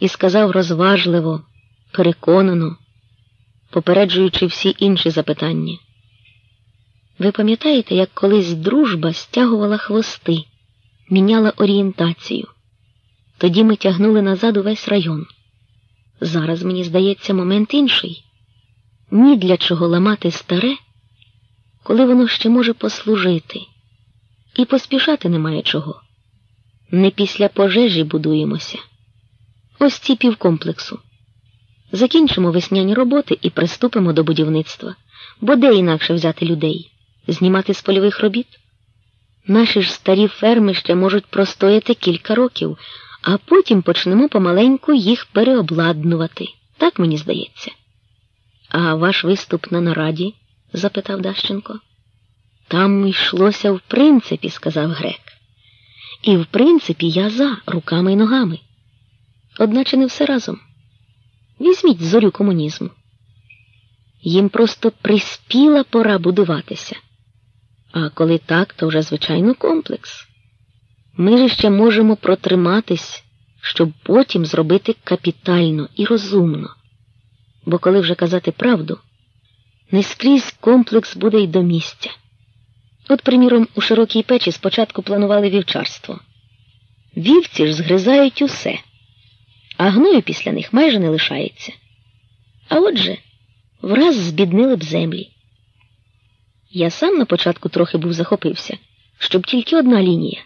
і сказав розважливо, переконано, попереджуючи всі інші запитання. Ви пам'ятаєте, як колись дружба стягувала хвости, міняла орієнтацію? Тоді ми тягнули назад увесь район. Зараз, мені здається, момент інший. Ні для чого ламати старе, коли воно ще може послужити, і поспішати немає чого. Не після пожежі будуємося. Ось ці півкомплексу. Закінчимо весняні роботи і приступимо до будівництва. Бо де інакше взяти людей? Знімати з польових робіт? Наші ж старі ферми ще можуть простояти кілька років, а потім почнемо помаленьку їх переобладнувати. Так мені здається. А ваш виступ на нараді? запитав Дащенко. Там йшлося в принципі, сказав грек. І в принципі я за руками й ногами. Одначе не все разом. Візьміть зорю комунізму. Їм просто приспіла пора будуватися. А коли так, то вже звичайно комплекс. Ми ж ще можемо протриматись, щоб потім зробити капітально і розумно. Бо коли вже казати правду, не скрізь комплекс буде й до місця. От, приміром, у широкій печі спочатку планували вівчарство. Вівці ж згризають усе, а гною після них майже не лишається. А отже, враз збіднили б землі. Я сам на початку трохи був захопився, щоб тільки одна лінія.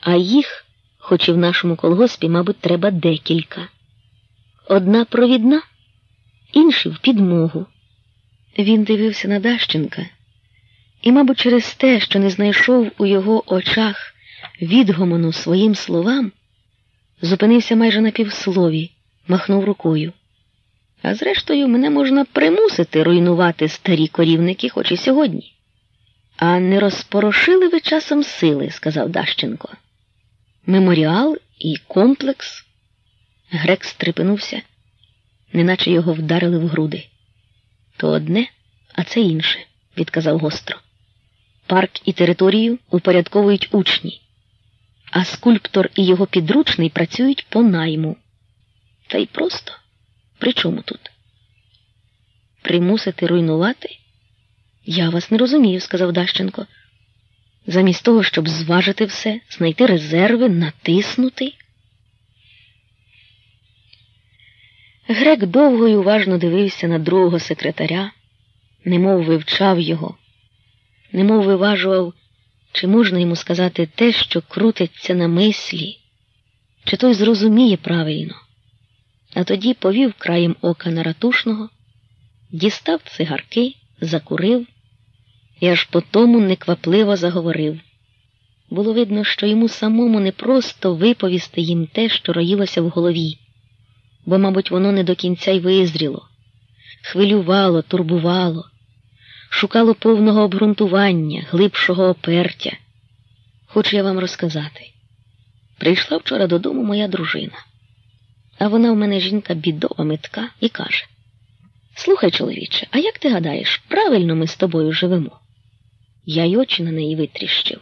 А їх, хоч і в нашому колгоспі, мабуть, треба декілька. Одна провідна, інші в підмогу. Він дивився на Дащенка, і, мабуть, через те, що не знайшов у його очах відгомону своїм словам, зупинився майже на півслові, махнув рукою. А зрештою, мене можна примусити руйнувати старі корівники, хоч і сьогодні. А не розпорошили ви часом сили, сказав Дащенко. Меморіал і комплекс. Грек стрепенувся, неначе його вдарили в груди. То одне, а це інше, відказав гостро. Парк і територію упорядковують учні, а скульптор і його підручний працюють по найму. Та й просто. При чому тут? Примусити руйнувати? Я вас не розумію, сказав Дащенко. Замість того, щоб зважити все, знайти резерви, натиснути. Грек довго й уважно дивився на другого секретаря, немов вивчав його, немов виважував, чи можна йому сказати те, що крутиться на мислі, чи той зрозуміє правильно? А тоді повів краєм ока на ратушного, дістав цигарки, закурив і аж по тому неквапливо заговорив. Було видно, що йому самому не просто виповісти їм те, що роїлося в голові, бо, мабуть, воно не до кінця й визріло, хвилювало, турбувало, шукало повного обґрунтування, глибшого опертя. Хочу я вам розказати. Прийшла вчора додому моя дружина. А вона в мене жінка бідова, метка, і каже: Слухай, чоловіче, а як ти гадаєш, правильно ми з тобою живемо? Я й очі на неї витріщив.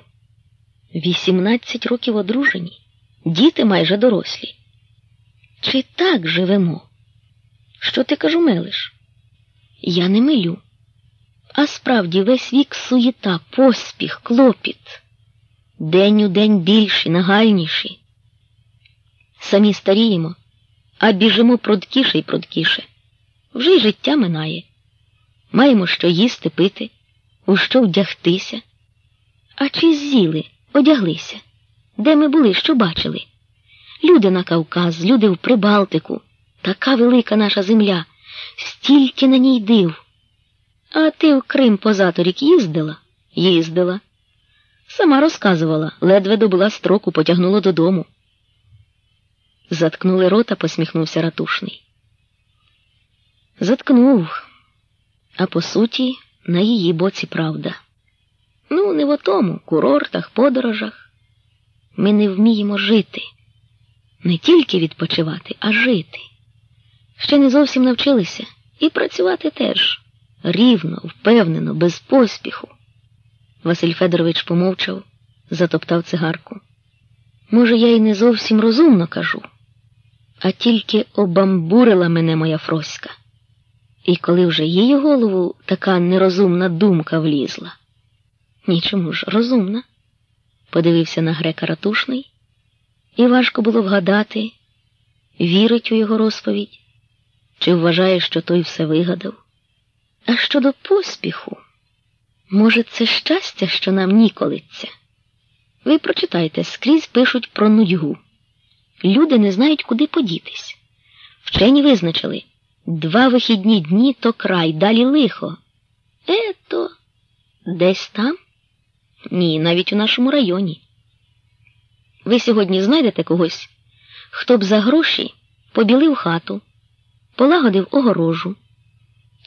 Вісімнадцять років одружені, діти майже дорослі. Чи так живемо? Що ти кажу, мелиш? Я не милю. А справді весь вік суєта, поспіх, клопіт. День у день більші, нагальніші. Самі старіємо а біжимо прудкіше й прудкіше. Вже й життя минає. Маємо що їсти, пити, у що вдягтися. А чи з'їли, одяглися? Де ми були, що бачили? Люди на Кавказ, люди в Прибалтику, така велика наша земля, стільки на ній див. А ти в Крим позаторік їздила? Їздила. Сама розказувала, ледве добула строку, потягнула додому. Заткнули рота, посміхнувся ратушний. Заткнув, а по суті, на її боці правда. Ну, не в отому, курортах, подорожах. Ми не вміємо жити, не тільки відпочивати, а жити. Ще не зовсім навчилися і працювати теж рівно, впевнено, без поспіху. Василь Федорович помовчав, затоптав цигарку. Може, я й не зовсім розумно кажу. а тільки обамбурила мене моя Фроська. І коли вже її голову така нерозумна думка влізла. Нічому ж, розумна, подивився на грека ратушний, і важко було вгадати, вірить у його розповідь, чи вважає, що той все вигадав. А щодо поспіху, може, це щастя, що нам ніколиться? Ви прочитайте, скрізь пишуть про нудьгу. Люди не знають, куди подітись. Вчені визначили два вихідні дні то край, далі лихо. Ето, десь там? Ні, навіть у нашому районі. Ви сьогодні знайдете когось, хто б за гроші побілив хату, полагодив огорожу.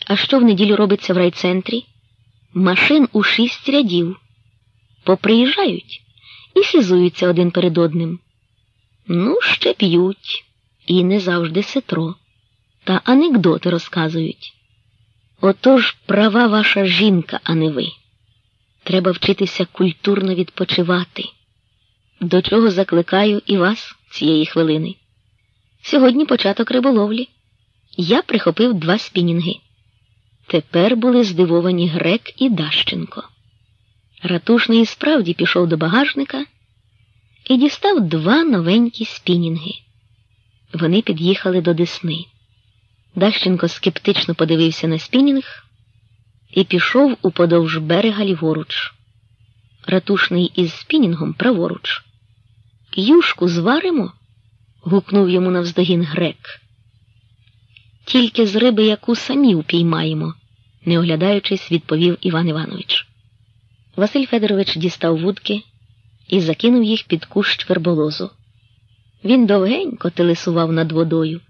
А що в неділю робиться в райцентрі? Машин у шість рядів. Поприїжджають і хизуються один перед одним. Ну, ще п'ють, і не завжди ситро, та анекдоти розказують. Отож права ваша жінка, а не ви. Треба вчитися культурно відпочивати, до чого закликаю і вас цієї хвилини. Сьогодні початок риболовлі. Я прихопив два спінінги. Тепер були здивовані Грек і Дащенко. Ратушний справді пішов до багажника і дістав два новенькі спінінги. Вони під'їхали до Десни. Дащенко скептично подивився на спінінг і пішов уподовж берега ліворуч. Ратушний із спінінгом праворуч. Юшку зваримо? гукнув йому навздогін грек. Тільки з риби, яку самі упіймаємо, не оглядаючись, відповів Іван Іванович. Василь Федорович дістав вудки і закинув їх під кущ верболозу. Він довгенько телесував над водою.